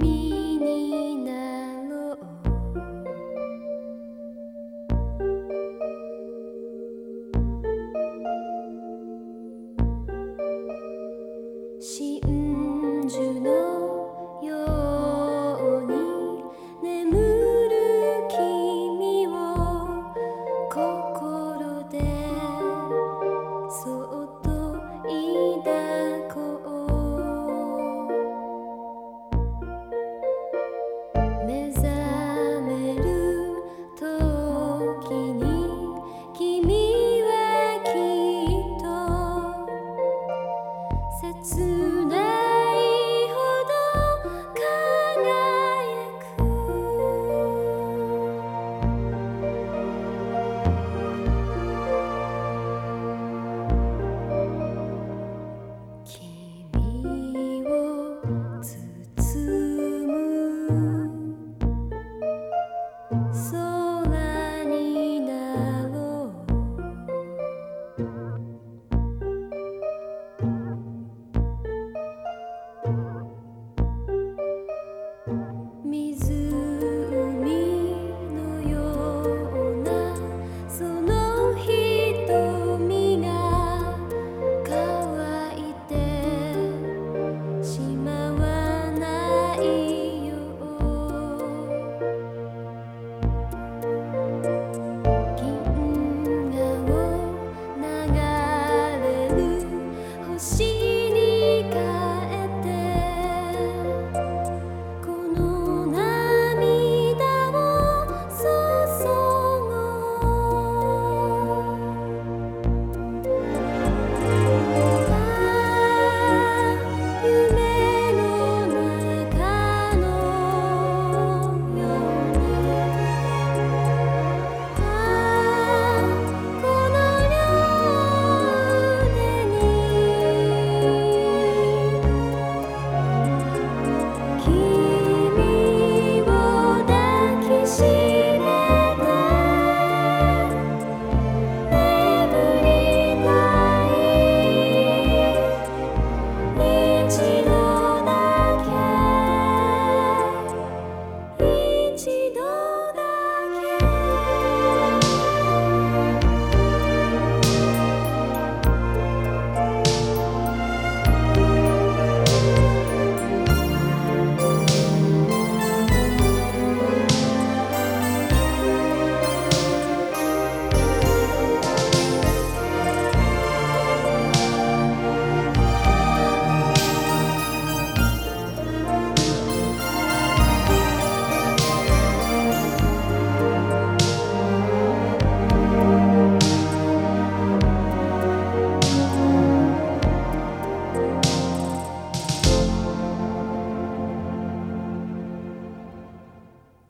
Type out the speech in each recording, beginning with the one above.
me.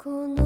この